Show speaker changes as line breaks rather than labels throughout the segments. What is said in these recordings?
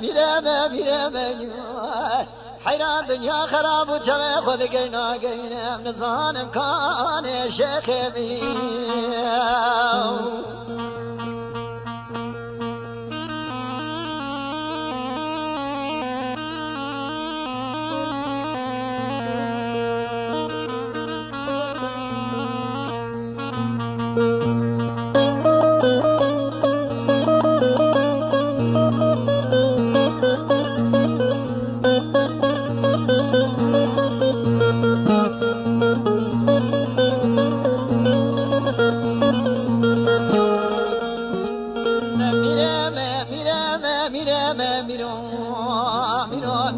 bilemem bilemem bilemem حیران دنیا خراب و چمه خود گی گینم نزانم کان شیخ میو thank you وشوي خذ قينا قينا من ظالم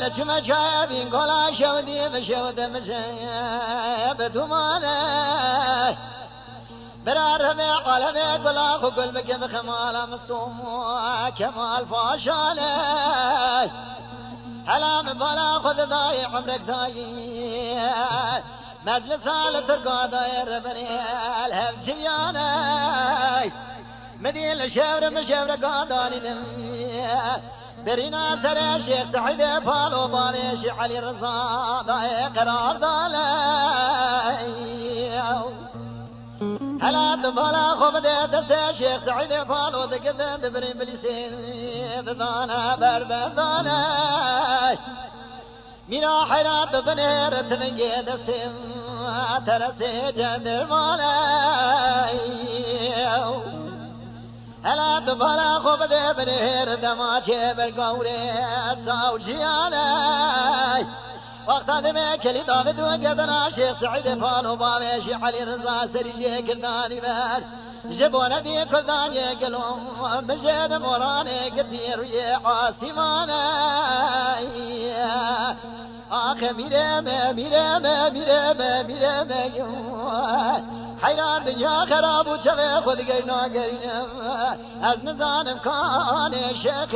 كان شيخ مشابين قولا شودي مشود مشاب دمانه برار رمي قلمي قلا خقل بك بخمال مستوم كمال فاشاله هلا من بلا خذ ضايع عمرك ضايع مجلس على ترقى داير بني الهم سبياني مدين الشاور مشاور قاداني برينا ترى شيخ سعيد فالو باريش علي رضا قرار ضالي هلا دبلا خوب دي دست شيخ سعيد فالو دقد دبرين بلسين دانا بربن دانا میرا حیرات بنیر تمنگی دستیم ترسی جندر مالی هلا دبلا خوب ده بنهر دماچه برگوره ساوجیانه وقتا دمه کلی داود و گدنا شیخ سعید پالو باوش علی رضا سریجه کردانی بر جبونه دی کردانی گلوم بجد مورانه گردی روی آسیمانه آخه میره میره میره میره حیران دنیا خراب و چوه خود گی ناگرینم. از نزانم کان شیخ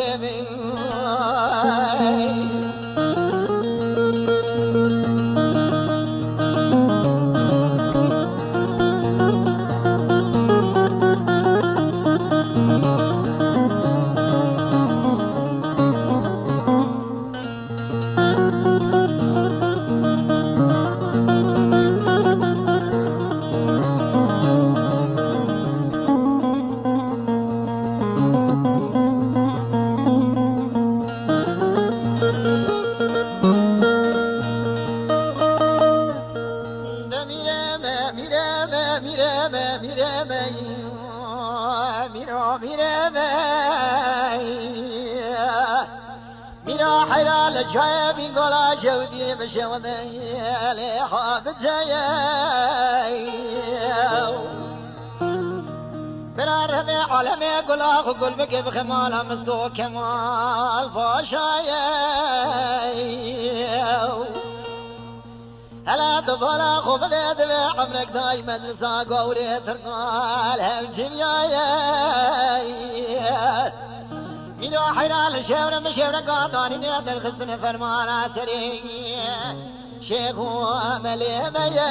جايبين قولا جودي بشوذي لحاب بنا رمي عالمي قلا قل بك بخمال مستو كمال فاشاي هلا دبلا خوف دي عمرك دايما نسا قوري ترقال هم جمياي میرا حیران شور مشور قادانی نیدر خستن فرمانا سری شیخ و عملی میی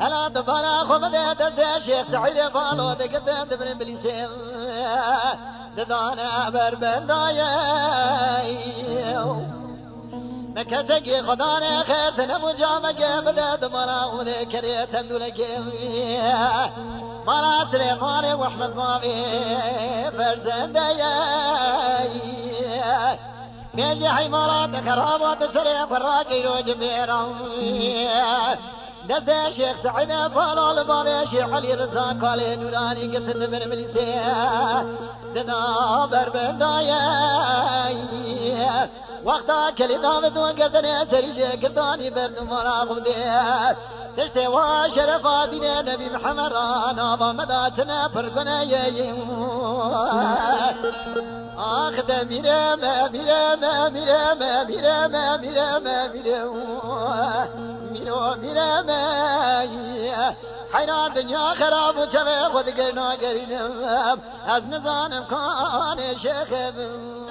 هلا دبالا خوب ده ده شیخ سعید فالو کده دبر بلیسه ددانا بر بندایه مكسك خدانا خير تنمو جامك بدا دمالا وذي كريه تندولك مالا سليمان واحمد مامي فرزند ميجي حيمارات كرامات سليم فراقي رو جميرهم دست شيخ سعيد فلال بابي شيخ علي رضا قال نوراني قلت من مليسيه دنا بربندايه وقتا کلی دامتون گردن سریج گردانی بردم و خودی. دید تشتی و شرف دین نبی محمد را نابا مدات نپرگنه ییم آخ ده میرم میرم میرم میرم میرم میرم میرم میرم حیران دنیا خراب و چوه خود گرنا گرینم از نزانم کان شخبم